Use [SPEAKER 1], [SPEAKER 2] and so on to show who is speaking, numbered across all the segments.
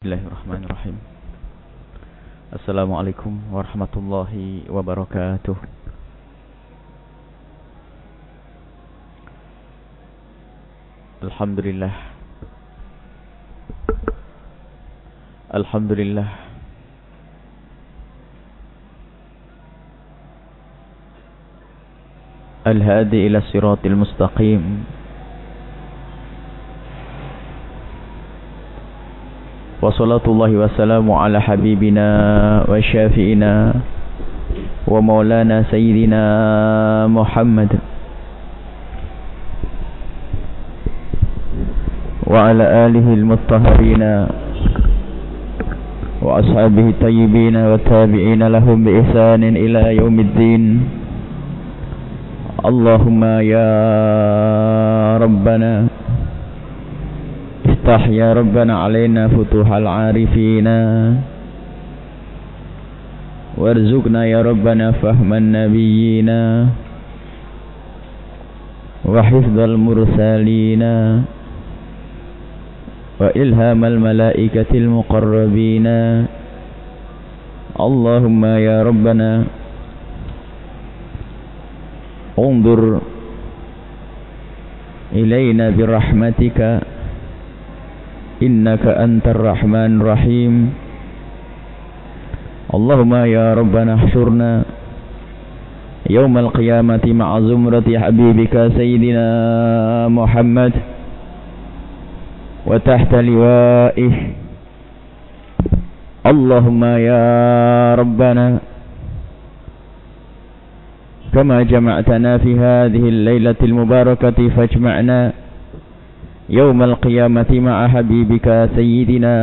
[SPEAKER 1] Bismillahirrahmanirrahim Assalamualaikum warahmatullahi wabarakatuh Alhamdulillah Alhamdulillah Al-hadi ila siratil mustaqim وصلاة الله وسلام على حبيبنا وشافئنا ومولانا سيدنا محمد وعلى آله المطهرين وأصحابه الطيبين والتابعين لهم بإحسان إلى يوم الدين. اللهم يا ربنا افتح يا ربنا علينا فتوح العارفين. وارزقنا يا ربنا فهم النبيين. وحفظ المرسلين. وإلهام الملائكة المقربين. اللهم يا ربنا انظر إلينا برحمتك. إنك أنت الرحمن الرحيم. اللهم يا ربنا احشرنا يوم القيامة مع زمرة حبيبك سيدنا محمد وتحت لوائه. اللهم يا ربنا كما جمعتنا في هذه الليلة المباركة فاجمعنا يوم القيامة مع حبيبك سيدنا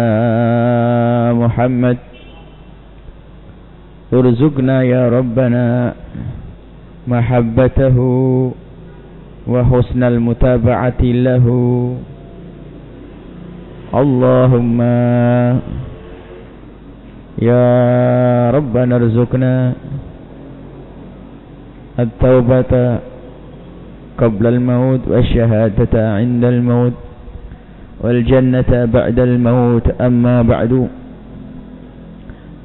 [SPEAKER 1] محمد. ارزقنا يا ربنا محبته وحسن المتابعة له. اللهم يا ربنا ارزقنا التوبة قبل الموت والشهادة عند الموت والجنة بعد الموت أما بعد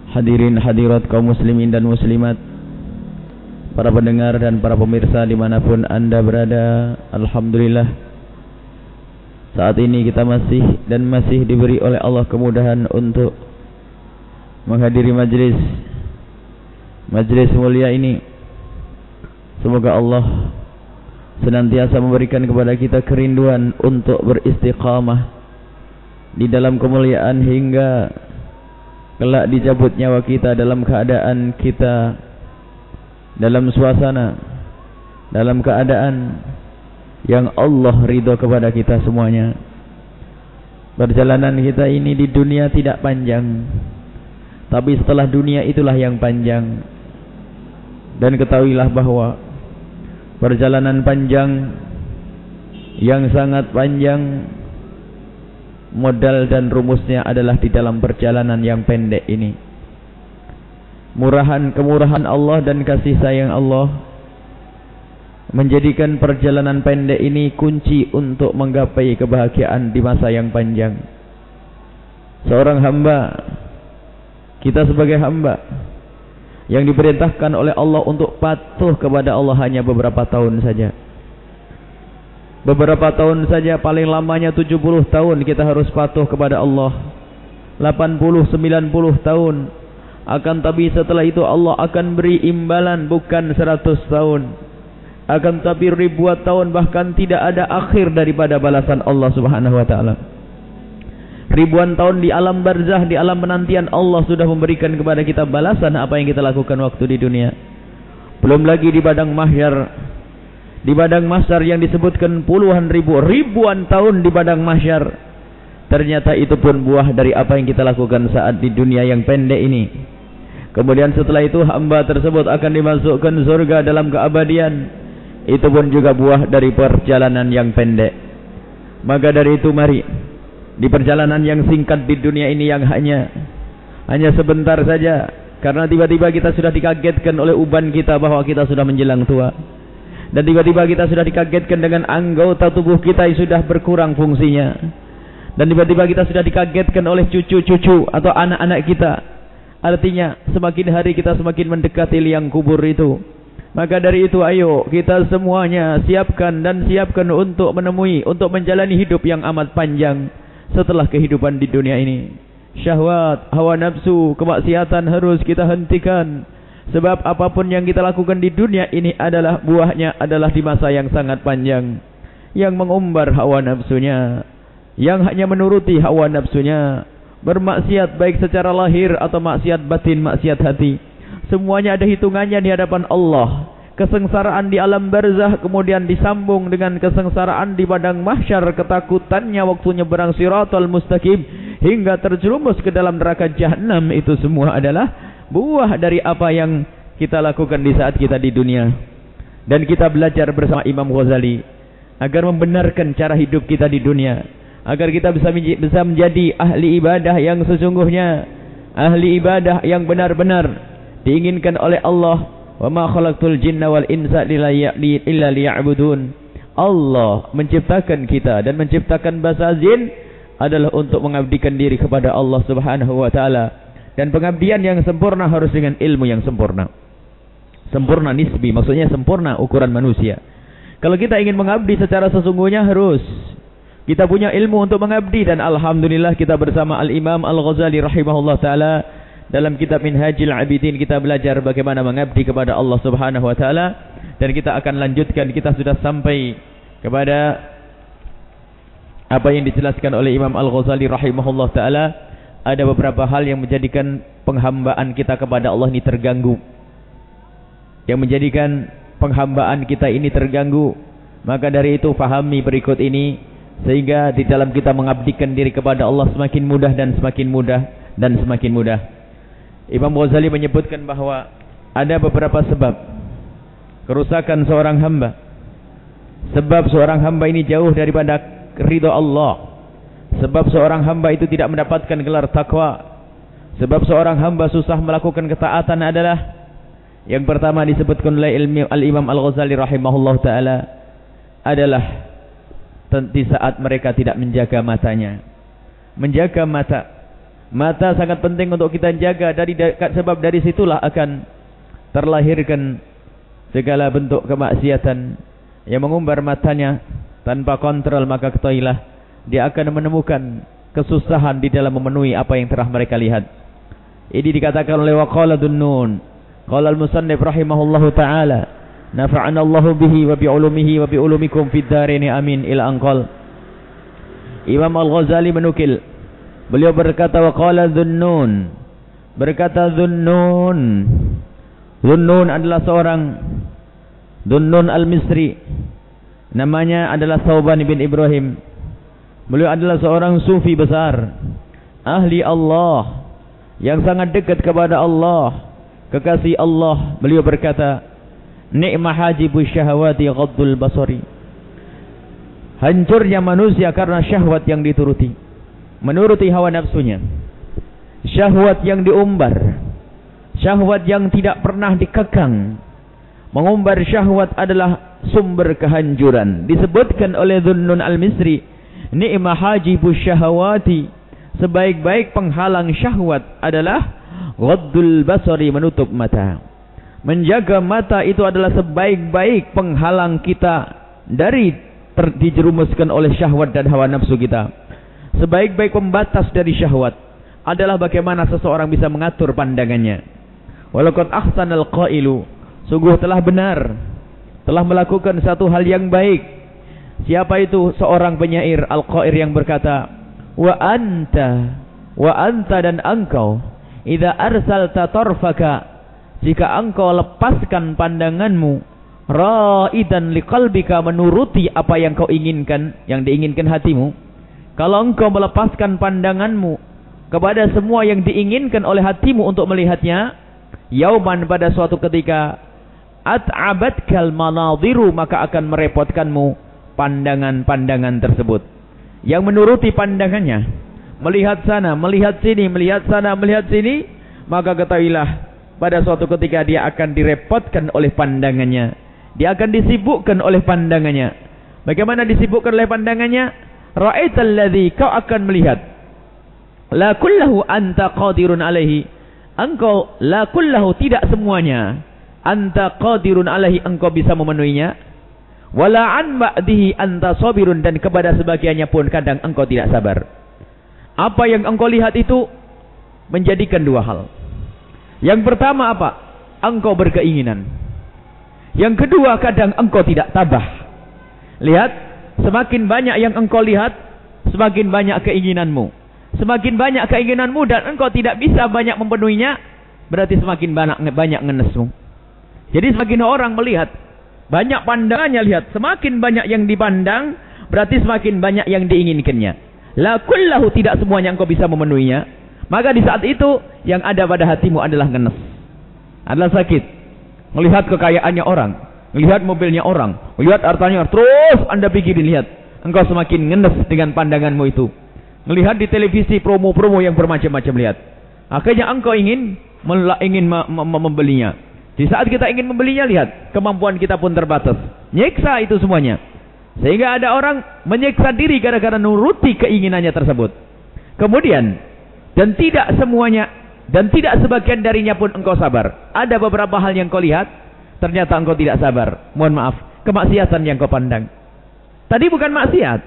[SPEAKER 1] Hadirin hadirat kaum muslimin dan muslimat Para pendengar dan para pemirsa dimanapun anda berada Alhamdulillah Saat ini kita masih dan masih diberi oleh Allah kemudahan untuk Menghadiri majlis Majlis mulia ini Semoga Allah senantiasa memberikan kepada kita kerinduan untuk beristiqamah di dalam kemuliaan hingga kelak dicabut nyawa kita dalam keadaan kita dalam suasana dalam keadaan yang Allah ridho kepada kita semuanya. Perjalanan kita ini di dunia tidak panjang tapi setelah dunia itulah yang panjang. Dan ketahuilah bahwa perjalanan panjang yang sangat panjang. Modal dan rumusnya adalah di dalam perjalanan yang pendek ini. Murahan kemurahan Allah dan kasih sayang Allah menjadikan perjalanan pendek ini kunci untuk menggapai kebahagiaan di masa yang panjang. Seorang hamba kita sebagai hamba yang diperintahkan oleh Allah untuk patuh kepada Allah hanya beberapa tahun saja. Beberapa tahun saja paling lamanya 70 tahun kita harus patuh kepada Allah. 80 90 tahun. Akan tapi setelah itu Allah akan beri imbalan bukan 100 tahun. Akan tapi ribuan tahun bahkan tidak ada akhir daripada balasan Allah Subhanahu wa taala. Ribuan tahun di alam barzah, di alam penantian Allah sudah memberikan kepada kita balasan apa yang kita lakukan waktu di dunia. Belum lagi di padang mahsyar. Di padang mahsyar yang disebutkan puluhan ribu, ribuan tahun di padang mahsyar. Ternyata itu pun buah dari apa yang kita lakukan saat di dunia yang pendek ini. Kemudian setelah itu hamba tersebut akan dimasukkan surga dalam keabadian. Itu pun juga buah dari perjalanan yang pendek. Maka dari itu mari di perjalanan yang singkat di dunia ini yang hanya hanya sebentar saja karena tiba-tiba kita sudah dikagetkan oleh uban kita bahwa kita sudah menjelang tua dan tiba-tiba kita sudah dikagetkan dengan anggota tubuh kita yang sudah berkurang fungsinya Dan tiba-tiba kita sudah dikagetkan oleh cucu-cucu atau anak-anak kita. Artinya semakin hari kita semakin mendekati liang kubur itu. Maka dari itu ayo kita semuanya siapkan dan siapkan untuk menemui, untuk menjalani hidup yang amat panjang setelah kehidupan di dunia ini. Syahwat, hawa nafsu, kemaksiatan harus kita hentikan. Sebab apa pun yang kita lakukan di dunia ini adalah buahnya adalah di masa yang sangat panjang. Yang mengumbar hawa nafsunya. Yang hanya menuruti hawa nafsunya. Bermaksiat baik secara lahir atau maksiat batin, maksiat hati. Semuanya ada hitungannya di hadapan Allah. Kesengsaraan di alam barzah kemudian disambung dengan kesengsaraan di padang mahsyar ketakutannya waktu nyeberang siratal mustaqim hingga terjerumus ke dalam neraka jahanam itu semua adalah buah dari apa yang kita lakukan di saat kita di dunia. Dan kita belajar bersama Imam Ghazali agar membenarkan cara hidup kita di dunia, agar kita bisa bisa menjadi ahli ibadah yang sesungguhnya, ahli ibadah yang benar-benar diinginkan oleh Allah wa ma khalaqtul jinna wal insa illa liya'budun. Allah menciptakan kita dan menciptakan bahasa jin adalah untuk mengabdikan diri kepada Allah Subhanahu wa taala. Dan pengabdian yang sempurna harus dengan ilmu yang sempurna. Sempurna nisbi maksudnya sempurna ukuran manusia. Kalau kita ingin mengabdi secara sesungguhnya harus. Kita punya ilmu untuk mengabdi dan alhamdulillah kita bersama Al-Imam Al-Ghazali rahimahullah taala dalam kitab Minhajil Abidin kita belajar bagaimana mengabdi kepada Allah Subhanahu wa taala dan kita akan lanjutkan kita sudah sampai kepada apa yang dijelaskan oleh Imam Al-Ghazali rahimahullah taala. Ada beberapa hal yang menjadikan penghambaan kita kepada Allah ini terganggu. Yang menjadikan penghambaan kita ini terganggu. Maka dari itu fahami berikut ini sehingga di dalam kita mengabdikan diri kepada Allah semakin mudah dan semakin mudah dan semakin mudah Imam Ghazali menyebutkan bahwa ada beberapa sebab kerusakan seorang hamba. Sebab seorang hamba ini jauh daripada ridha Allah. Sebab seorang hamba itu tidak mendapatkan gelar takwa. Sebab seorang hamba susah melakukan ketaatan adalah yang pertama disebutkan oleh Al-Imam Al-Ghazali rahimahullah taala adalah di saat mereka tidak menjaga matanya. Menjaga mata Mata sangat penting untuk kita jaga dari sebab dari situlah akan terlahirkan segala bentuk kemaksiatan yang mengumbar matanya tanpa kontrol maka ketahuilah dia akan menemukan kesusahan di dalam memenuhi apa yang telah mereka lihat. Ini dikatakan oleh waqala dunnun. Qala al-musannif rahimahullahu taala, nafa'ana Allahu bihi wa bi ulumihi wa bi ulumikum fid amin ila anqal. Imam Al-Ghazali menukil Beliau berkata wa qala Dhunnun. Berkata Dhunnun. Dhunnun adalah seorang Dhunnun Al-Misri. Namanya adalah Sauban bin Ibrahim. Beliau adalah seorang sufi besar. Ahli Allah. Yang sangat dekat kepada Allah. Kekasih Allah. Beliau berkata, Ni'mah hajibu syahwati ghaddul basari. Hancurnya manusia karena syahwat yang dituruti menuruti hawa nafsunya. Syahwat yang diumbar. Syahwat yang tidak pernah dikekang. Mengumbar syahwat adalah sumber kehancuran. Disebutkan oleh Dhunnun al-Misri. Ni'mah hajibu syahwati. Sebaik-baik penghalang syahwat adalah Ghaddul basari menutup mata. Menjaga mata itu adalah sebaik-baik penghalang kita dari dijerumuskan oleh syahwat dan hawa nafsu kita. Sebaik-baik pembatas dari syahwat adalah bagaimana seseorang bisa mengatur pandangannya. Walaupun ahsanal qailu, sungguh telah benar, telah melakukan satu hal yang baik. Siapa itu? Seorang penyair al-qair yang berkata, "Wa anta, wa anta dan engkau, idza arsalta tarfaka, jika engkau lepaskan pandanganmu, ra'idan liqalbika menuruti apa yang kau inginkan, yang diinginkan hatimu, kalau engkau melepaskan pandanganmu kepada semua yang diinginkan oleh hatimu untuk melihatnya, yauman pada suatu ketika at'abatkal manadhiru maka akan merepotkanmu pandangan-pandangan tersebut. Yang menuruti pandangannya, melihat sana, melihat sini, melihat sana, melihat sini, maka ketahuilah pada suatu ketika dia akan direpotkan oleh pandangannya. Dia akan disibukkan oleh pandangannya. Bagaimana disibukkan oleh pandangannya? Ra'aital ladzi kau akan melihat. La kullahu anta qadirun alaihi. Engkau la kullahu tidak semuanya. Anta qadirun alaihi engkau bisa memenuhinya. Wala an ba'dihi anta sabirun dan kepada sebagiannya pun kadang engkau tidak sabar. Apa yang engkau lihat itu menjadikan dua hal. Yang pertama apa? Engkau berkeinginan. Yang kedua kadang engkau tidak tabah. Lihat semakin banyak yang engkau lihat semakin banyak keinginanmu Semakin banyak keinginanmu dan engkau tidak bisa banyak memenuhinya, berarti semakin banyak banyak ngenesmu. Jadi semakin orang melihat, banyak pandangannya lihat, semakin banyak yang dipandang, berarti semakin banyak yang diinginkannya. La kullahu tidak semuanya engkau bisa memenuhinya. Maka di saat itu yang ada pada hatimu adalah ngenes. Adalah sakit. Melihat kekayaannya orang, melihat mobilnya orang, melihat hartanya, terus Anda pikirin lihat. Engkau semakin ngenes dengan pandanganmu itu. Melihat di televisi promo-promo yang bermacam-macam lihat. Akhirnya engkau ingin ingin membelinya. Di saat kita ingin membelinya lihat, kemampuan kita pun terbatas. Nyiksa itu semuanya. Sehingga ada orang menyiksa diri gara-gara nuruti keinginannya tersebut. Kemudian dan tidak semuanya dan tidak sebagian darinya pun engkau sabar. Ada beberapa hal yang kau lihat, ternyata engkau tidak sabar. Mohon maaf, kemaksiatan yang kau pandang. Tadi bukan maksiat.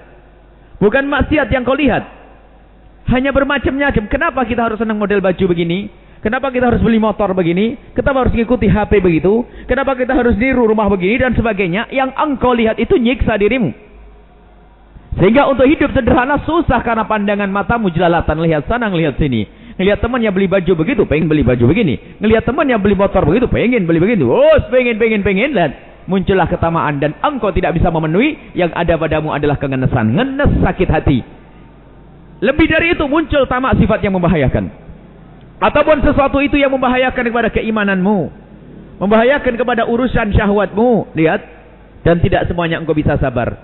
[SPEAKER 1] Bukan maksiat yang kau lihat, hanya bermacam-macam. Kenapa kita harus senang model baju begini? Kenapa kita harus beli motor begini? Kenapa harus mengikuti HP begitu? Kenapa kita harus niru rumah begini dan sebagainya? Yang engkau lihat itu nyiksa dirimu. Sehingga untuk hidup sederhana susah karena pandangan matamu jelalatan. Lihat sana, lihat sini. Ngelihat temannya beli baju begitu, pengen beli baju begini. Ngelihat temannya beli motor begitu, pengen beli begitu. Oh, pengen, pengen, pengen. Lihat. Muncullah ketamaan dan engkau tidak bisa memenuhi. Yang ada padamu adalah kengenesan. Ngenes sakit hati. Lebih dari itu muncul tamak sifat yang membahayakan. Ataupun sesuatu itu yang membahayakan kepada keimananmu. Membahayakan kepada urusan syahwatmu. Lihat. Dan tidak semuanya engkau bisa sabar.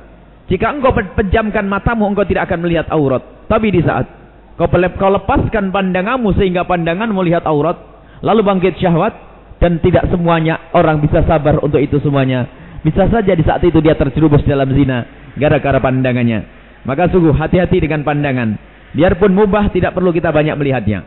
[SPEAKER 1] Jika engkau pejamkan matamu, engkau tidak akan melihat aurat. Tapi di saat kau, kau lepaskan pandanganmu sehingga pandangan melihat aurat. Lalu bangkit syahwat. Dan tidak semuanya orang bisa sabar untuk itu semuanya. Bisa saja di saat itu dia terjerumus dalam zina. Gara-gara pandangannya. Maka sungguh hati-hati dengan pandangan. Biarpun mubah tidak perlu kita banyak melihatnya.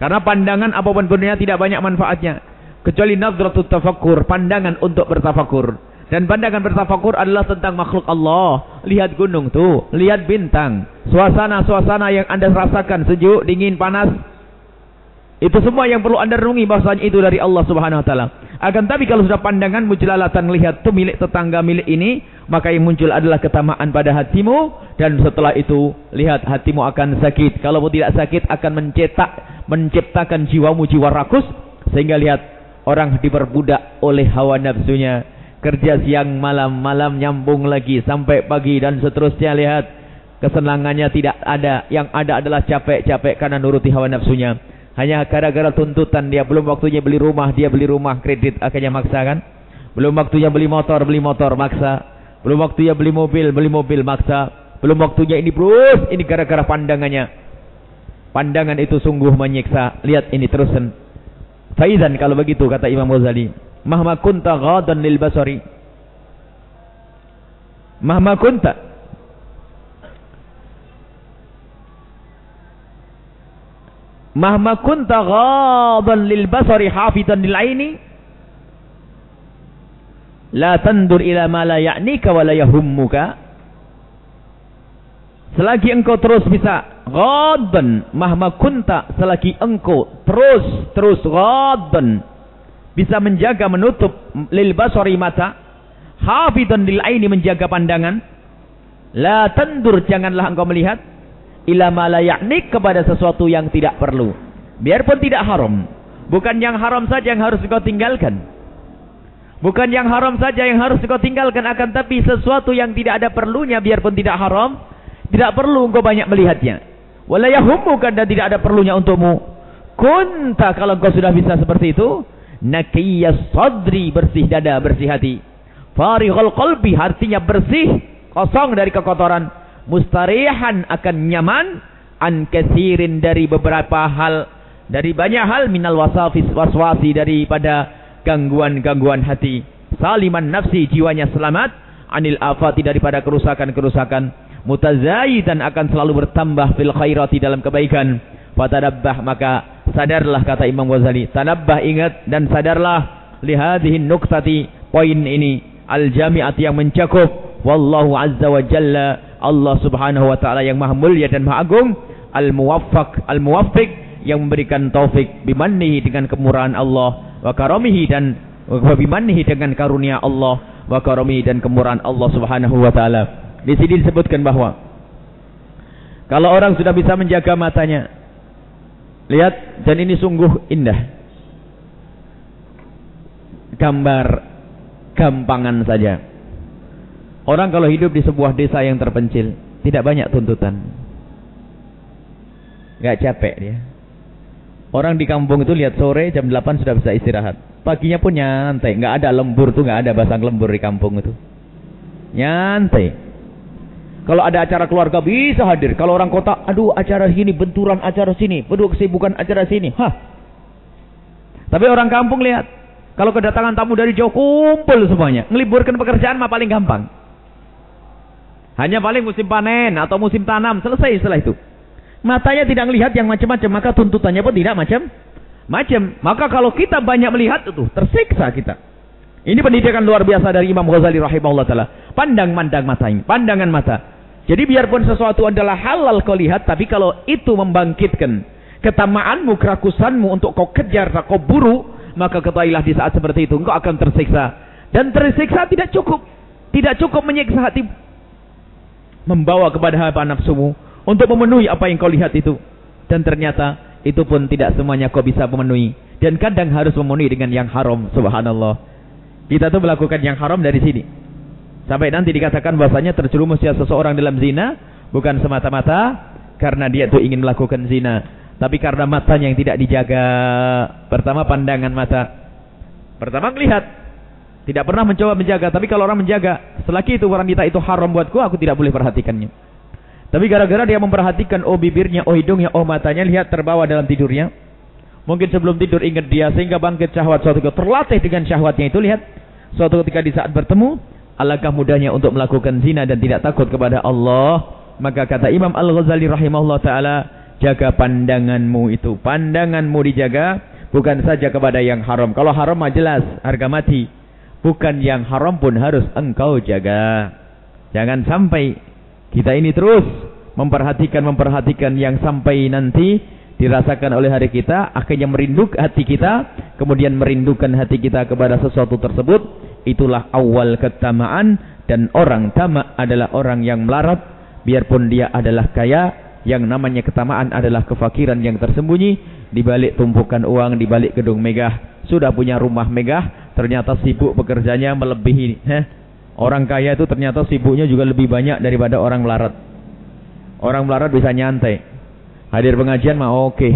[SPEAKER 1] Karena pandangan apa pun benarnya tidak banyak manfaatnya. Kecuali nadratut tafakkur, pandangan untuk bertafakur. Dan pandangan bertafakur adalah tentang makhluk Allah. Lihat gunung tuh, lihat bintang. Suasana-suasana yang Anda rasakan sejuk, dingin, panas. Itu semua yang perlu Anda renungi bahasanya itu dari Allah Subhanahu wa taala. Akan tapi kalau sudah pandangan mujalalatan melihat itu milik tetangga milik ini, maka yang muncul adalah ketamaan pada hatimu dan setelah itu lihat hatimu akan sakit. Kalau tidak sakit akan mencetak menciptakan jiwamu jiwa rakus sehingga lihat orang diperbudak oleh hawa nafsunya. Kerja siang malam, malam nyambung lagi sampai pagi dan seterusnya lihat kesenangannya tidak ada. Yang ada adalah capek-capek karena nuruti hawa nafsunya. Hanya gara-gara tuntutan dia belum waktunya beli rumah, dia beli rumah kredit akhirnya maksa kan? Belum waktunya beli motor, beli motor maksa. Belum waktunya beli mobil, beli mobil maksa. Belum waktunya ini terus, ini gara-gara pandangannya. Pandangan itu sungguh menyiksa. Lihat ini terusan. Faizan kalau begitu kata Imam Ghazali. Mahma kunta ghadan lil basari. Mahma kunta mahma kunta ghadan lil basari hafizan lil aini la tandur ila ma la ya'nika wa la selagi engkau terus bisa ghadan mahma kunta selagi engkau terus terus ghadan bisa menjaga menutup lil basari mata hafizan lil aini menjaga pandangan la tandur janganlah engkau melihat ila malayaknik kepada sesuatu yang tidak perlu. Biarpun tidak haram. Bukan yang haram saja yang harus kau tinggalkan. Bukan yang haram saja yang harus kau tinggalkan. Akan tapi sesuatu yang tidak ada perlunya biarpun tidak haram. Tidak perlu engkau banyak melihatnya. Walayahumukan dan tidak ada perlunya untukmu. Kunta kalau engkau sudah bisa seperti itu. Nakiyas sadri bersih dada bersih hati. Farihul qalbi artinya bersih. Kosong dari kekotoran mustarihan akan nyaman an kesirin dari beberapa hal dari banyak hal minal wasafis waswasi daripada gangguan-gangguan hati. Saliman nafsi jiwanya selamat anil afati daripada kerusakan-kerusakan. Mutazayidan akan selalu bertambah fil khairati dalam kebaikan. Fatadabbah maka sadarlah kata Imam Ghazali, tanabbah ingat dan sadarlah. Lihadhihi nuktati poin ini. Al-jami'at yang mencakup. Wallahu azza wa jalla Allah Subhanahu wa taala yang maha mulia dan maha agung al-muwaffaq al-muwaffiq yang memberikan taufik bimannihi dengan kemurahan Allah wa karamihi dan wa bimannihi dengan karunia Allah wa karamihi dan kemurahan Allah Subhanahu wa taala. Di sini disebutkan bahwa kalau orang sudah bisa menjaga matanya lihat dan ini sungguh indah. Gambar gampangan saja. Orang kalau hidup di sebuah desa yang terpencil, tidak banyak tuntutan. Gak capek dia. Orang di kampung itu lihat sore jam 8 sudah bisa istirahat. Paginya pun nyantai, nggak ada lembur tuh, nggak ada basang lembur di kampung itu. Nyantai. Kalau ada acara keluarga bisa hadir. Kalau orang kota, aduh acara sini, benturan acara sini, aduh kesibukan acara sini. Hah. Tapi orang kampung lihat, kalau kedatangan tamu dari jauh kumpul semuanya. Ngeliburkan pekerjaan mah paling gampang. Hanya paling musim panen atau musim tanam, selesai setelah itu. Matanya tidak melihat yang macam-macam, maka tuntutannya pun tidak macam-macam. Maka kalau kita banyak melihat itu, tersiksa kita. Ini pendidikan luar biasa dari Imam Ghazali rahimahullah taala. Pandang-mandang mata ini, pandangan mata. Jadi biarpun sesuatu adalah halal kau lihat, tapi kalau itu membangkitkan ketamaanmu, kerakusanmu untuk kau kejar, kau buru, maka ketahuilah di saat seperti itu engkau akan tersiksa. Dan tersiksa tidak cukup. Tidak cukup menyiksa hati membawa kepada hawa nafsumu untuk memenuhi apa yang kau lihat itu. Dan ternyata itu pun tidak semuanya kau bisa memenuhi. Dan kadang harus memenuhi dengan yang haram. Subhanallah. Kita tuh melakukan yang haram dari sini. Sampai nanti dikatakan bahasanya terjerumusnya seseorang dalam zina. Bukan semata-mata karena dia tuh ingin melakukan zina. Tapi karena matanya yang tidak dijaga. Pertama pandangan mata. Pertama melihat. Tidak pernah mencoba menjaga. Tapi kalau orang menjaga. Selagi itu wanita itu haram buatku. Aku tidak boleh perhatikannya. Tapi gara-gara dia memperhatikan. Oh bibirnya, oh hidungnya, oh matanya. Lihat terbawa dalam tidurnya. Mungkin sebelum tidur ingat dia. Sehingga bangkit syahwat suatu ketika. Terlatih dengan syahwatnya itu. Lihat. Suatu ketika di saat bertemu. Alangkah mudahnya untuk melakukan zina. Dan tidak takut kepada Allah. Maka kata Imam Al-Ghazali rahimahullah ta'ala. Jaga pandanganmu itu. Pandanganmu dijaga. Bukan saja kepada yang haram. Kalau haram mah jelas. Harga mati. Bukan yang haram pun harus engkau jaga. Jangan sampai kita ini terus memperhatikan-memperhatikan yang sampai nanti dirasakan oleh hari kita, akhirnya merinduk hati kita, kemudian merindukan hati kita kepada sesuatu tersebut. Itulah awal ketamaan dan orang tamak adalah orang yang melarat biarpun dia adalah kaya yang namanya ketamaan adalah kefakiran yang tersembunyi di balik tumpukan uang di balik gedung megah sudah punya rumah megah ternyata sibuk bekerjanya melebihi. Heh. Orang kaya itu ternyata sibuknya juga lebih banyak daripada orang melarat. Orang melarat bisa nyantai. Hadir pengajian mah oke. Okay.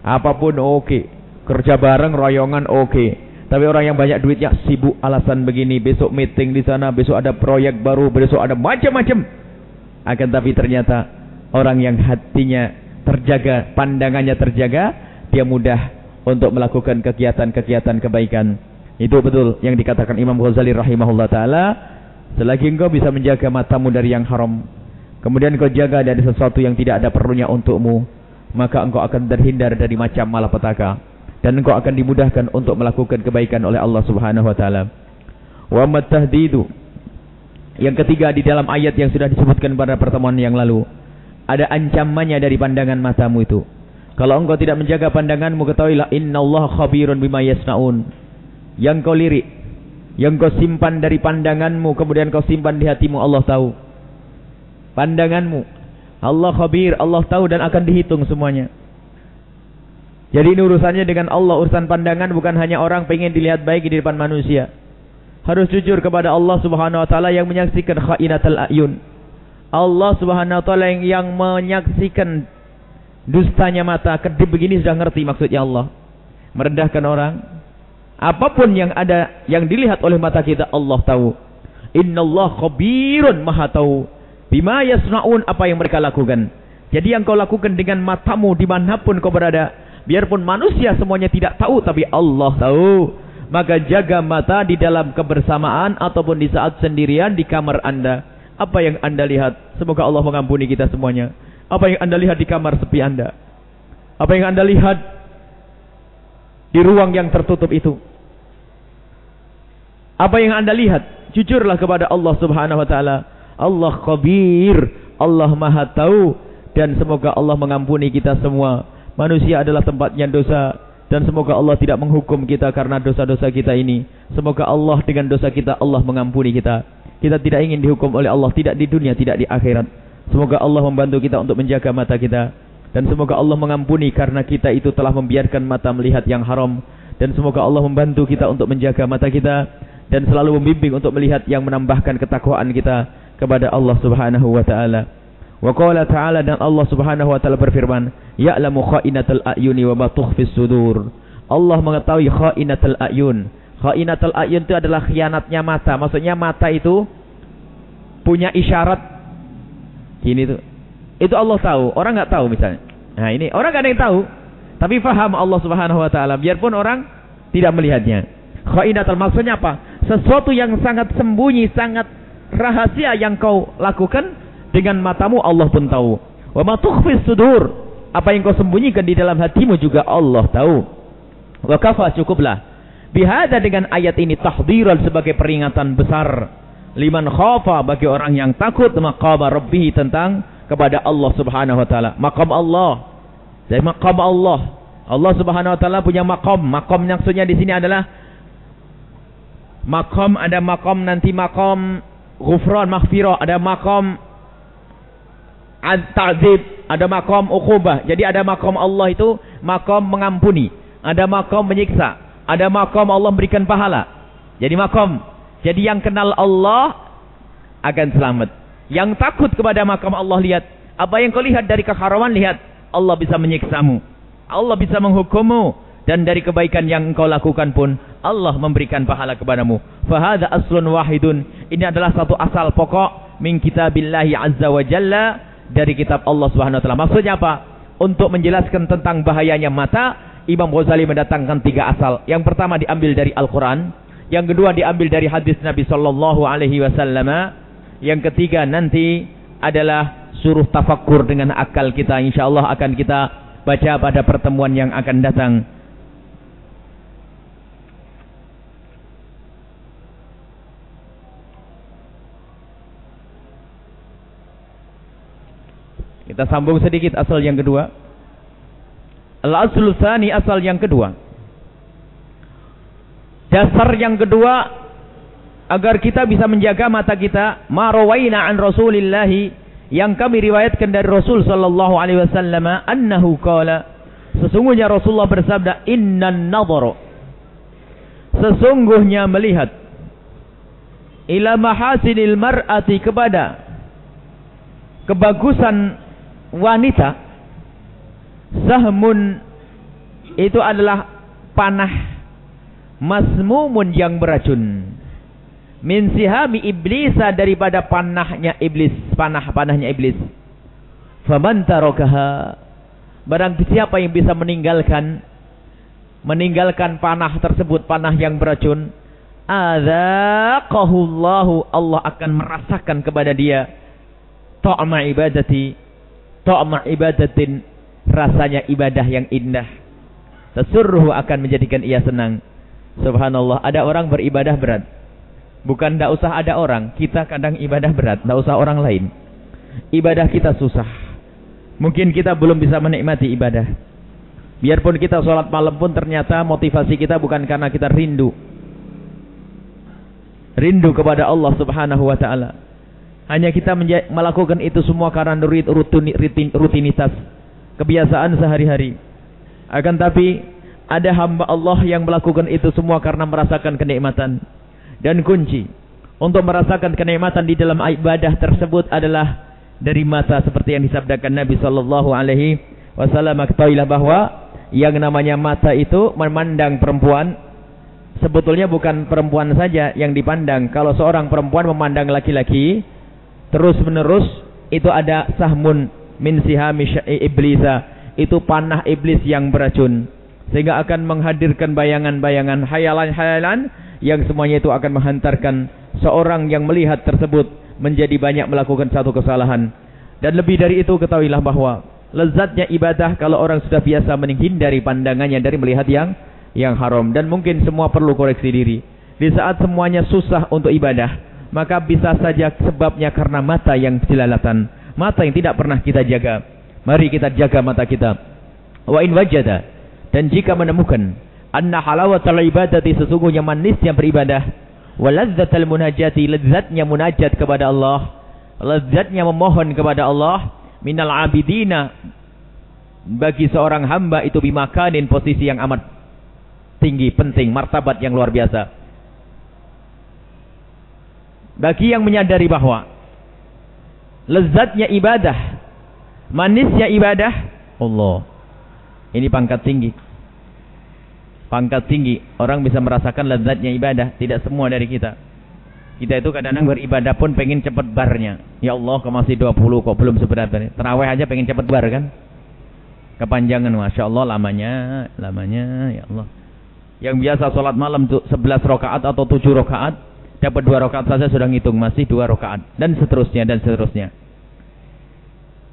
[SPEAKER 1] Apa pun oke. Okay. Kerja bareng, royongan oke. Okay. Tapi orang yang banyak duitnya sibuk alasan begini. Besok meeting di sana, besok ada proyek baru, besok ada macam-macam. Akan tapi ternyata orang yang hatinya terjaga, pandangannya terjaga, dia mudah untuk melakukan kegiatan-kegiatan kebaikan. Itu betul yang dikatakan Imam Ghazali rahimahullah taala. Selagi engkau bisa menjaga matamu dari yang haram, kemudian engkau jaga dari sesuatu yang tidak ada perlunya untukmu, maka engkau akan terhindar dari macam malapetaka dan engkau akan dimudahkan untuk melakukan kebaikan oleh Allah Subhanahu wa taala. Wa matahdidu. Yang ketiga di dalam ayat yang sudah disebutkan pada pertemuan yang lalu, ada ancamannya dari pandangan matamu itu. Kalau engkau tidak menjaga pandanganmu, ketahuilah innallaha khabirun bima yasnaun yang kau lirik, yang kau simpan dari pandanganmu, kemudian kau simpan di hatimu, Allah tahu. Pandanganmu, Allah khabir, Allah tahu dan akan dihitung semuanya. Jadi ini urusannya dengan Allah, urusan pandangan bukan hanya orang pengen dilihat baik di depan manusia. Harus jujur kepada Allah Subhanahu wa taala yang menyaksikan khainatul ayun. Allah Subhanahu wa taala yang, yang menyaksikan dustanya mata, kedip begini sudah ngerti maksudnya Allah. Merendahkan orang, Apa pun yang ada yang dilihat oleh mata kita Allah tahu. Innallah khabirun maha tahu. Bima yasnaun apa yang mereka lakukan. Jadi yang kau lakukan dengan matamu di mana pun kau berada. Biarpun manusia semuanya tidak tahu tapi Allah tahu. Maka jaga mata di dalam kebersamaan ataupun di saat sendirian di kamar anda. Apa yang anda lihat? Semoga Allah mengampuni kita semuanya. Apa yang anda lihat di kamar sepi anda? Apa yang anda lihat di ruang yang tertutup itu? Apa yang anda lihat? Jujurlah kepada Allah subhanahu wa ta'ala. Allah khabir. Allah maha tahu. Dan semoga Allah mengampuni kita semua. Manusia adalah tempatnya dosa. Dan semoga Allah tidak menghukum kita karena dosa-dosa kita ini. Semoga Allah dengan dosa kita Allah mengampuni kita. Kita tidak ingin dihukum oleh Allah tidak di dunia, tidak di akhirat. Semoga Allah membantu kita untuk menjaga mata kita. Dan semoga Allah mengampuni karena kita itu telah membiarkan mata melihat yang haram. Dan semoga Allah membantu kita untuk menjaga mata kita. Dan selalu membimbing untuk melihat yang menambahkan ketakwaan kita kepada Allah subhanahu wa ta'ala. Wa qala ta'ala dan Allah Subhanahu wa taala berfirman, "Ya'lamu kha'inatal a'yuni wa ma tukhfis sudur." Allah mengetahui kha'inatul a'yun. Kha'inatul a'yun itu adalah khianatnya mata. Maksudnya mata itu punya isyarat gini tuh. Itu Allah tahu, orang nggak tahu misalnya. Nah, ini orang nggak ada yang tahu, tapi faham Allah Subhanahu wa taala biarpun orang tidak melihatnya. Kha'inatul maksudnya apa? Sesuatu yang sangat sembunyi, sangat rahasia yang kau lakukan dengan matamu Allah pun tahu. Wa ma sudur. Apa yang kau sembunyikan di dalam hatimu juga Allah tahu. Wa kafa cukuplah. Bihada dengan ayat ini tahdiran sebagai peringatan besar. Liman khafa bagi orang yang takut maqama rabbih tentang kepada Allah subhanahu wa ta'ala. Maqam Allah. Jadi maqam Allah. Allah subhanahu wa ta'ala punya maqam. Maqam maksudnya di sini adalah maqam ada maqam nanti maqam ghufran maghfirah ada maqam ta'zib, ada makom ukubah. Jadi ada makom Allah itu makom mengampuni, ada makom menyiksa, ada makom Allah memberikan pahala. Jadi makom. Jadi yang kenal Allah akan selamat. Yang takut kepada makom Allah lihat apa yang kau lihat dari keharaman lihat Allah bisa menyiksamu. Allah bisa menghukummu dan dari kebaikan yang engkau lakukan pun Allah memberikan pahala kepadamu. Fahada aslun wahidun. Ini adalah satu asal pokok min kitabillahi azza wa jalla dari kitab Allah Subhanahu wa taala. Maksudnya apa? Untuk menjelaskan tentang bahayanya mata, Imam Ghazali mendatangkan tiga asal. Yang pertama diambil dari Al-Qur'an, yang kedua diambil dari hadis Nabi sallallahu alaihi wasallam, yang ketiga nanti adalah suruh tafakur dengan akal kita insyaallah akan kita baca pada pertemuan yang akan datang. Kita sambung sedikit asal yang kedua. Al-aslu tsani asal yang kedua. Dasar yang kedua agar kita bisa menjaga mata kita, marawaina an Rasulillah yang kami riwayatkan dari Rasul sallallahu alaihi wasallam annahu qala sesungguhnya Rasulullah bersabda innan nadhara sesungguhnya melihat ila mahasinil mar'ati kepada kebagusan wanita sahmun itu adalah panah masmumun yang beracun. Min sihami iblisa daripada panahnya iblis panah-panahnya iblis. Faman tarakaha. Barang siapa yang bisa meninggalkan meninggalkan panah tersebut panah yang beracun adzaqahullahu Allah akan merasakan kepada dia ta'ma ibadati ta'ma ibadatin rasanya ibadah yang indah. Sesuruh akan menjadikan ia senang. Subhanallah ada orang beribadah berat. Bukan tidak usah ada orang kita kadang ibadah berat tidak usah orang lain. Ibadah kita susah. Mungkin kita belum bisa menikmati ibadah. Biarpun kita sholat malam pun ternyata motivasi kita bukan karena kita rindu. Rindu kepada Allah subhanahu wa ta'ala hanya kita melakukan itu semua karena rutinitas. Kebiasaan sehari-hari. Akan tapi ada hamba Allah yang melakukan itu semua karena merasakan kenikmatan. Dan kunci untuk merasakan kenikmatan di dalam ibadah tersebut adalah dari mata seperti yang disabdakan Nabi sallallahu alaihi wasallam ketahuilah bahwa yang namanya mata itu memandang perempuan sebetulnya bukan perempuan saja yang dipandang kalau seorang perempuan memandang laki-laki terus menerus itu ada sahmun min sihami iblisa itu panah iblis yang beracun sehingga akan menghadirkan bayangan-bayangan hayalan-hayalan yang semuanya itu akan menghantarkan seorang yang melihat tersebut menjadi banyak melakukan satu kesalahan. Dan lebih dari itu ketahuilah bahwa lezatnya ibadah kalau orang sudah biasa menghindari pandangannya dari melihat yang yang haram dan mungkin semua perlu koreksi diri. Di saat semuanya susah untuk ibadah, maka bisa saja sebabnya karena mata yang jelalatan, mata yang tidak pernah kita jaga. Mari kita jaga mata kita. Wa in wajada dan jika menemukan anna halawatul ibadati sesungguhnya manisnya beribadah wa ladzatul munajati lezatnya munajat kepada Allah, lezatnya memohon kepada Allah minal abidina bagi seorang hamba itu bimakanin posisi yang amat tinggi, penting, martabat yang luar biasa. Bagi yang menyadari bahwa lezatnya ibadah, manisnya ibadah, Allah. Ini pangkat tinggi. Pangkat tinggi. Orang bisa merasakan lezatnya ibadah. Tidak semua dari kita. Kita itu kadang-kadang beribadah pun pengen cepat barnya. Ya Allah, kok masih 20, kok belum sebenarnya. Terawih aja pengen cepat bar kan? Kepanjangan, Masya Allah lamanya, lamanya, ya Allah. Yang biasa sholat malam tuh 11 rakaat atau 7 rakaat, dapat dua rakaat saja sudah ngitung masih dua rakaat dan seterusnya dan seterusnya.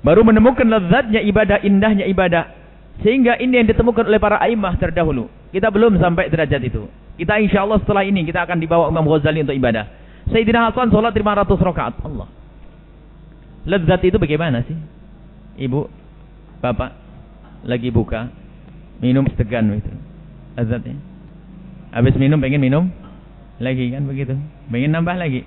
[SPEAKER 1] Baru menemukan lezatnya ibadah, indahnya ibadah. Sehingga ini yang ditemukan oleh para aimah terdahulu. Kita belum sampai derajat itu. Kita insya Allah setelah ini kita akan dibawa Imam Ghazali untuk ibadah. Sayyidina Hasan sholat 500 rakaat. Allah. Lezat itu bagaimana sih? Ibu, bapak, lagi buka, minum setegan itu. Lezatnya. Habis minum pengen minum lagi kan begitu. Pengen nambah lagi.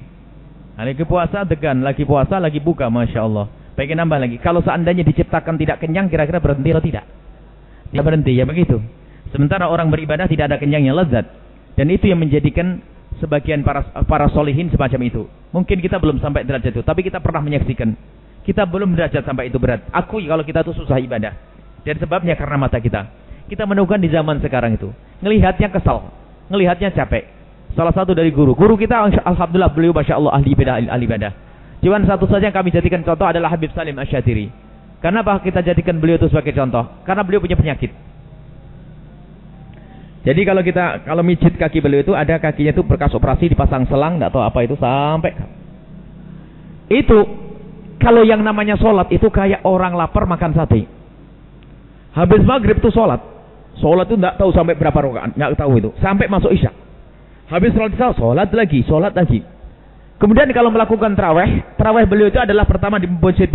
[SPEAKER 1] Lagi puasa degan, lagi puasa lagi buka, masya Allah. Pengen nambah lagi. Kalau seandainya diciptakan tidak kenyang, kira-kira berhenti atau tidak? Tidak berhenti, ya begitu. Sementara orang beribadah tidak ada kenyangnya lezat. Dan itu yang menjadikan sebagian para para solihin semacam itu. Mungkin kita belum sampai derajat itu, tapi kita pernah menyaksikan. Kita belum derajat sampai itu berat. Akui kalau kita itu susah ibadah. Dan sebabnya karena mata kita. Kita menemukan di zaman sekarang itu. Ngelihatnya kesal. Ngelihatnya capek Salah satu dari guru. Guru kita alhamdulillah beliau Masya Allah ahli ibadah ahli ibadah. Cuman satu saja yang kami jadikan contoh adalah Habib Salim Asyatiri. Kenapa kita jadikan beliau itu sebagai contoh? Karena beliau punya penyakit. Jadi kalau kita kalau mijit kaki beliau itu ada kakinya itu berkas operasi dipasang selang nggak tahu apa itu sampai itu kalau yang namanya sholat itu kayak orang lapar makan sate. Habis maghrib itu sholat, sholat itu nggak tahu sampai berapa rakaat, nggak tahu itu, sampai masuk isya. Habis sholat isya, sholat lagi, sholat lagi. Kemudian kalau melakukan terawih, terawih beliau itu adalah pertama di masjid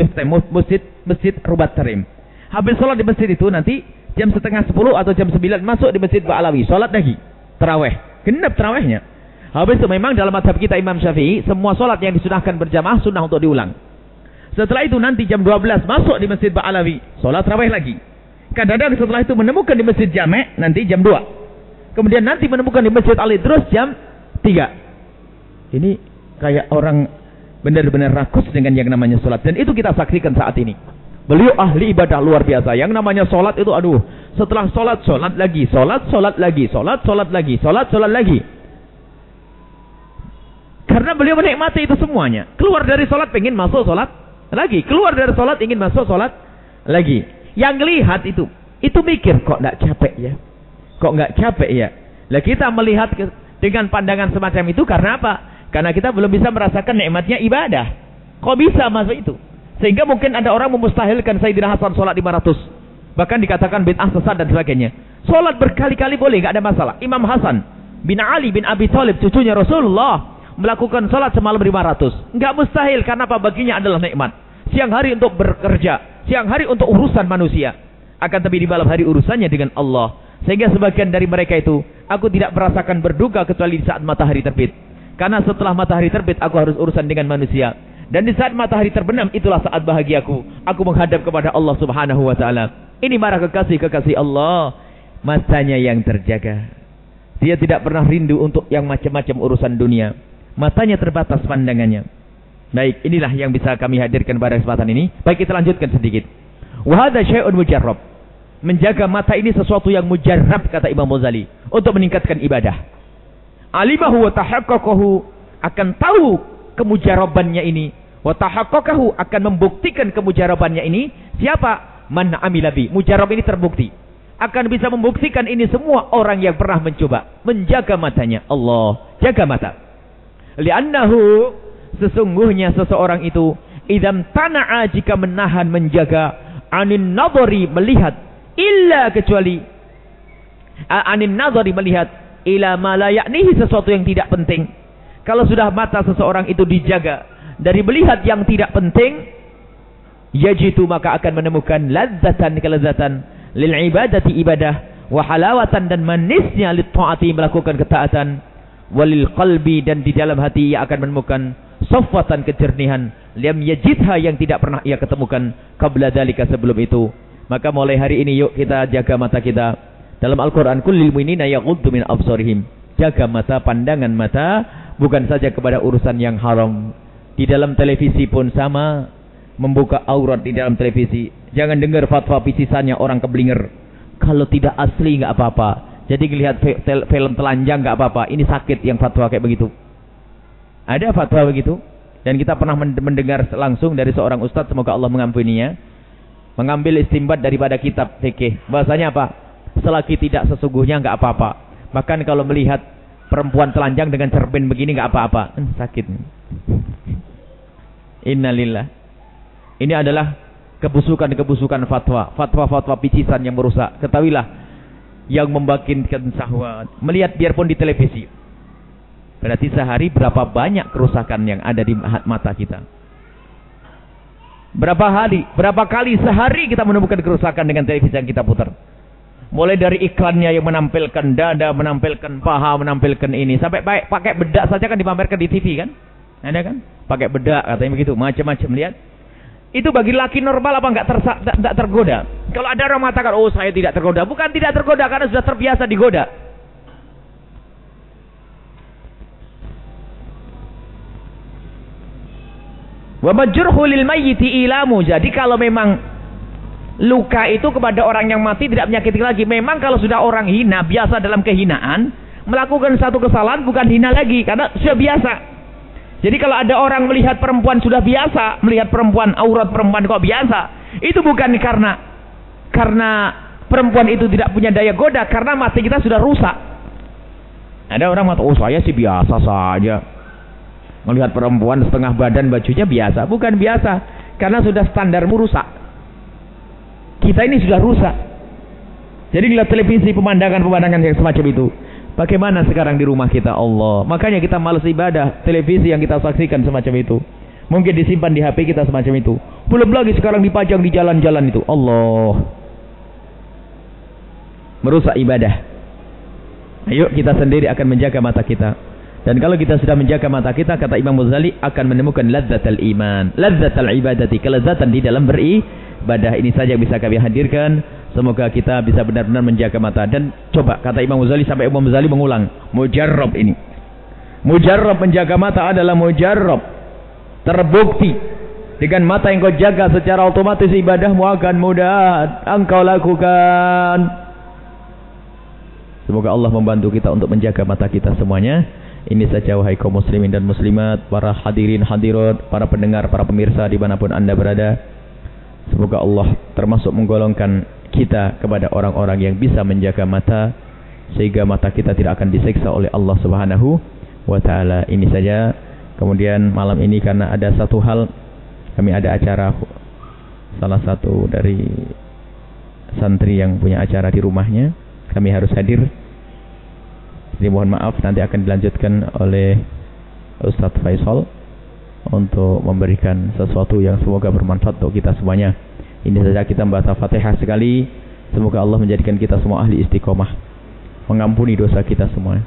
[SPEAKER 1] masjid masjid Rubat Tarim. Habis sholat di masjid itu nanti jam setengah sepuluh atau jam sembilan masuk di masjid Ba'alawi, sholat lagi, terawih. Genap terawihnya. Habis itu memang dalam madhab kita Imam Syafi'i, semua sholat yang disunahkan berjamaah sunnah untuk diulang. Setelah itu nanti jam 12 masuk di masjid Ba'alawi, sholat terawih lagi. Kadang-kadang setelah itu menemukan di masjid Jame' nanti jam 2. Kemudian nanti menemukan di Masjid Ali terus jam 3. Ini kayak orang benar-benar rakus dengan yang namanya sholat. Dan itu kita saksikan saat ini. Beliau ahli ibadah luar biasa. Yang namanya sholat itu aduh. Setelah sholat, sholat lagi. Sholat, sholat lagi. Sholat, sholat lagi. Sholat, sholat lagi. Karena beliau menikmati itu semuanya. Keluar dari sholat pengen masuk sholat lagi. Keluar dari sholat ingin masuk sholat lagi. Yang lihat itu. Itu mikir kok tidak capek ya. Kok nggak capek ya? Lah kita melihat dengan pandangan semacam itu karena apa? Karena kita belum bisa merasakan nikmatnya ibadah. Kok bisa masuk itu? Sehingga mungkin ada orang memustahilkan Sayyidina Hasan sholat 500. Bahkan dikatakan bid'ah sesat dan sebagainya. Sholat berkali-kali boleh, nggak ada masalah. Imam Hasan bin Ali bin Abi Thalib, cucunya Rasulullah, melakukan sholat semalam 500. Nggak mustahil, karena apa? Baginya adalah nikmat. Siang hari untuk bekerja, siang hari untuk urusan manusia. Akan tapi di malam hari urusannya dengan Allah. Sehingga sebagian dari mereka itu, aku tidak merasakan berduka kecuali di saat matahari terbit. Karena setelah matahari terbit, aku harus urusan dengan manusia. Dan di saat matahari terbenam, itulah saat bahagiaku. Aku menghadap kepada Allah subhanahu wa ta'ala. Ini marah kekasih-kekasih Allah. Matanya yang terjaga. Dia tidak pernah rindu untuk yang macam-macam urusan dunia. Matanya terbatas pandangannya. Baik, inilah yang bisa kami hadirkan pada kesempatan ini. Baik, kita lanjutkan sedikit. Wahada syai'un mujarrab menjaga mata ini sesuatu yang mujarrab kata Imam Ghazali untuk meningkatkan ibadah. Alimahu wa tahaqqaqahu akan tahu kemujarabannya ini wa tahaqqaqahu akan membuktikan kemujarabannya ini siapa? Man amilabi. Mujarab ini terbukti. Akan bisa membuktikan ini semua orang yang pernah mencoba menjaga matanya. Allah, jaga mata. Li'annahu
[SPEAKER 2] Sesungguhnya seseorang itu idam tana'a jika menahan menjaga anin nadhari melihat illa kecuali anin nadhari melihat ila ma la yaknihi sesuatu yang tidak penting. Kalau sudah mata seseorang itu dijaga dari melihat yang tidak penting, yajitu maka akan menemukan ladzatan kelezatan lil ibadati ibadah wa halawatan dan manisnya lit taati melakukan ketaatan walil qalbi dan di dalam hati ia akan menemukan safwatan kejernihan liam yajidha yang tidak pernah ia ketemukan qabla dalika sebelum itu maka mulai hari ini yuk kita jaga mata kita. Dalam Al-Qur'an kullil mu'minina yaghuddu min jaga mata pandangan mata bukan saja kepada urusan yang haram. Di dalam televisi pun sama membuka aurat di dalam televisi. Jangan dengar fatwa pisisannya orang keblinger. Kalau tidak asli nggak apa-apa. Jadi lihat film telanjang nggak apa-apa. Ini sakit yang fatwa kayak begitu. Ada fatwa begitu. Dan kita pernah mendengar langsung dari seorang ustadz, semoga Allah mengampuninya. Mengambil istimbat daripada kitab fikih. Bahasanya apa? Selagi tidak sesungguhnya nggak apa-apa. Bahkan kalau melihat perempuan telanjang dengan cermin begini nggak apa-apa. Hmm, sakit. Innalillah. Ini adalah kebusukan-kebusukan fatwa. Fatwa-fatwa picisan yang merusak. Ketahuilah. Yang membakinkan sahwat. Melihat biarpun di televisi. Berarti sehari berapa banyak kerusakan yang ada di mata kita. Berapa hari, berapa kali sehari kita menemukan kerusakan dengan televisi yang kita putar. Mulai dari iklannya yang menampilkan dada, menampilkan paha, menampilkan ini. Sampai pakai bedak saja kan dipamerkan di TV kan? Ada kan? Pakai bedak katanya begitu, macam-macam lihat. Itu bagi laki normal apa enggak ter, tergoda? Kalau ada orang mengatakan, oh saya tidak tergoda. Bukan tidak tergoda karena sudah terbiasa digoda. Wa majruhu ilamu. Jadi kalau memang luka itu kepada orang yang mati tidak menyakiti lagi. Memang kalau sudah orang hina, biasa dalam kehinaan, melakukan satu kesalahan bukan hina lagi karena sudah biasa. Jadi kalau ada orang melihat perempuan sudah biasa, melihat perempuan aurat perempuan kok biasa, itu bukan karena karena perempuan itu tidak punya daya goda karena mati kita sudah rusak. Ada orang mengatakan, "Oh, saya sih biasa saja." Melihat perempuan setengah badan bajunya biasa. Bukan biasa. Karena sudah standarmu rusak. Kita ini sudah rusak. Jadi lihat televisi pemandangan-pemandangan yang semacam itu. Bagaimana sekarang di rumah kita Allah. Makanya kita malas ibadah. Televisi yang kita saksikan semacam itu. Mungkin disimpan di HP kita semacam itu. Belum lagi sekarang dipajang di jalan-jalan itu. Allah. Merusak ibadah. Ayo kita sendiri akan menjaga mata kita. Dan kalau kita sudah menjaga mata kita, kata Imam Ghazali akan menemukan al iman, al ibadati, kelezatan di dalam beribadah. Ini saja bisa kami hadirkan. Semoga kita bisa benar-benar menjaga mata. Dan coba, kata Imam Ghazali sampai Imam Ghazali mengulang. Mujarrab ini. Mujarrab menjaga mata adalah mujarrab. Terbukti. Dengan mata yang kau jaga secara otomatis ibadahmu akan mudah. Engkau lakukan. Semoga Allah membantu kita untuk menjaga mata kita semuanya. Ini saja wahai kaum muslimin dan muslimat, para hadirin hadirat, para pendengar, para pemirsa di mana pun anda berada. Semoga Allah termasuk menggolongkan kita kepada orang-orang yang bisa menjaga mata sehingga mata kita tidak akan disiksa oleh Allah Subhanahu wa taala. Ini saja. Kemudian malam ini karena ada satu hal kami ada acara salah satu dari santri yang punya acara di rumahnya. Kami harus hadir jadi mohon maaf nanti akan dilanjutkan oleh Ustadz Faisal untuk memberikan sesuatu yang semoga bermanfaat untuk kita semuanya. Ini saja kita membaca Fatihah sekali. Semoga Allah menjadikan kita semua ahli istiqomah. Mengampuni dosa kita semua.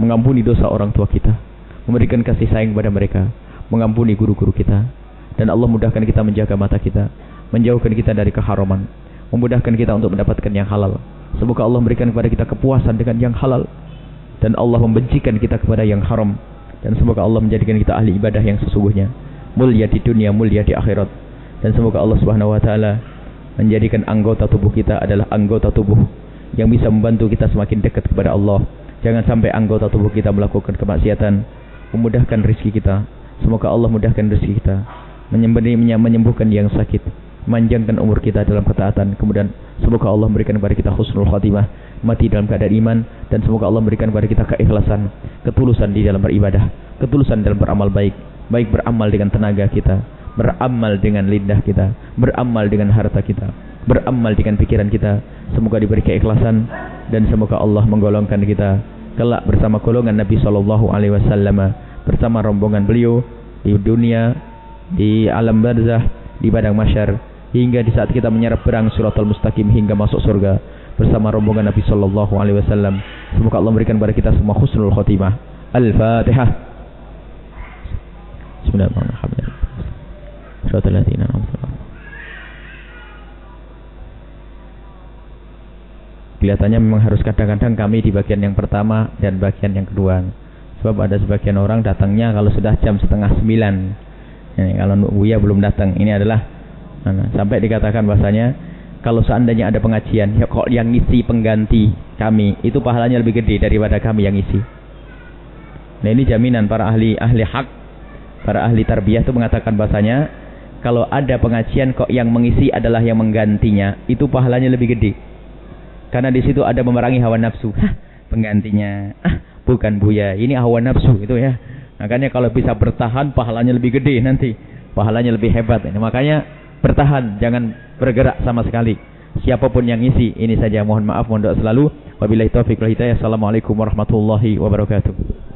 [SPEAKER 2] Mengampuni dosa orang tua kita. Memberikan kasih sayang kepada mereka. Mengampuni guru-guru kita. Dan Allah mudahkan kita menjaga mata kita. Menjauhkan kita dari keharaman. Memudahkan kita untuk mendapatkan yang halal. Semoga Allah memberikan kepada kita kepuasan dengan yang halal dan Allah membencikan kita kepada yang haram. Dan semoga Allah menjadikan kita ahli ibadah yang sesungguhnya. Mulia di dunia mulia di akhirat. Dan semoga Allah Subhanahu wa taala menjadikan anggota tubuh kita adalah anggota tubuh yang bisa membantu kita semakin dekat kepada Allah. Jangan sampai anggota tubuh kita melakukan kemaksiatan memudahkan rezeki kita. Semoga Allah mudahkan rezeki kita menyembuhkan yang sakit manjangkan umur kita dalam ketaatan. Kemudian semoga Allah memberikan kepada kita husnul khatimah mati dalam keadaan iman dan semoga Allah memberikan kepada kita keikhlasan, ketulusan di dalam beribadah, ketulusan dalam beramal baik. baik beramal dengan tenaga kita, beramal dengan lidah kita, beramal dengan harta kita, beramal dengan pikiran kita. Semoga diberi keikhlasan dan semoga Allah menggolongkan kita kelak bersama golongan Nabi sallallahu alaihi wasallam bersama rombongan beliau di dunia, di alam barzah, di padang masyar hingga di saat kita menyerap perang suratul mustaqim hingga masuk surga bersama rombongan Nabi sallallahu alaihi wasallam. Semoga Allah memberikan kepada kita semua husnul khotimah. Al-Fatihah. Bismillahirrahmanirrahim. Kelihatannya memang harus kadang-kadang kami di bagian yang pertama dan bagian yang kedua. Sebab ada sebagian orang datangnya kalau sudah jam setengah sembilan. Ini kalau Buya belum datang. Ini adalah sampai dikatakan bahasanya kalau seandainya ada pengajian, ya kok yang ngisi pengganti kami itu pahalanya lebih gede daripada kami yang ngisi. Nah ini jaminan para ahli ahli hak Para ahli tarbiyah itu mengatakan bahasanya kalau ada pengajian kok yang mengisi adalah yang menggantinya, itu pahalanya lebih gede. Karena di situ ada memerangi hawa nafsu. Hah, penggantinya. Ah, bukan buya, ini hawa nafsu itu ya. Makanya kalau bisa bertahan pahalanya lebih gede nanti. Pahalanya lebih hebat. Ini makanya bertahan, jangan bergerak sama sekali. Siapa pun yang isi, ini saja mohon maaf, mohon doa selalu. Wabillahi taufiq wal hidayah. Assalamualaikum warahmatullahi wabarakatuh.